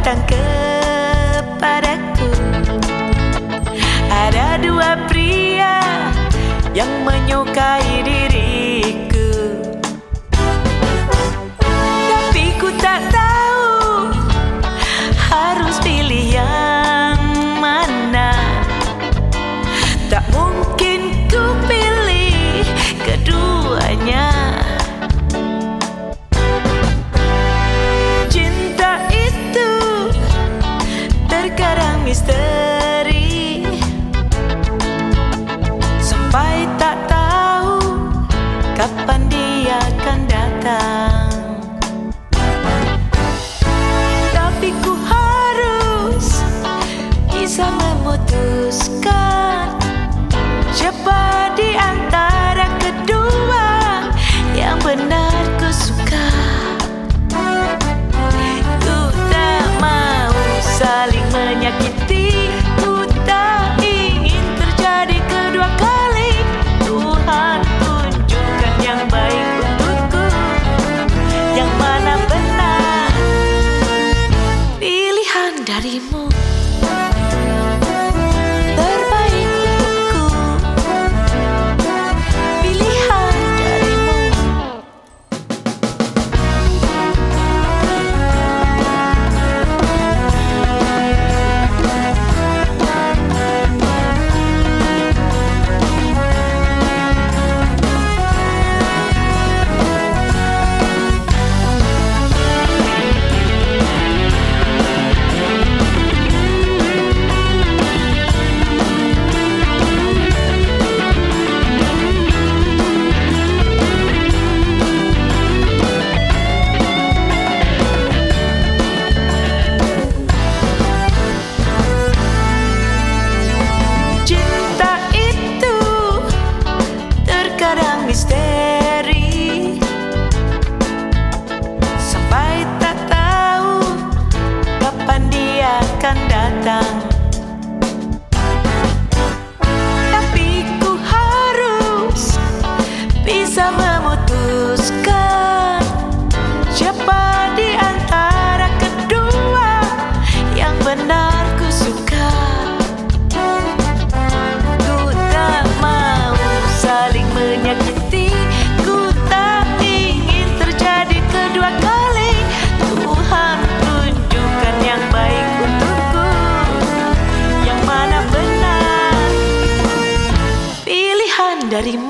datang kepadaku. Ada dua pria yang menyukai diriku. Tapi ku tak tahu Daddy Moon. Clarín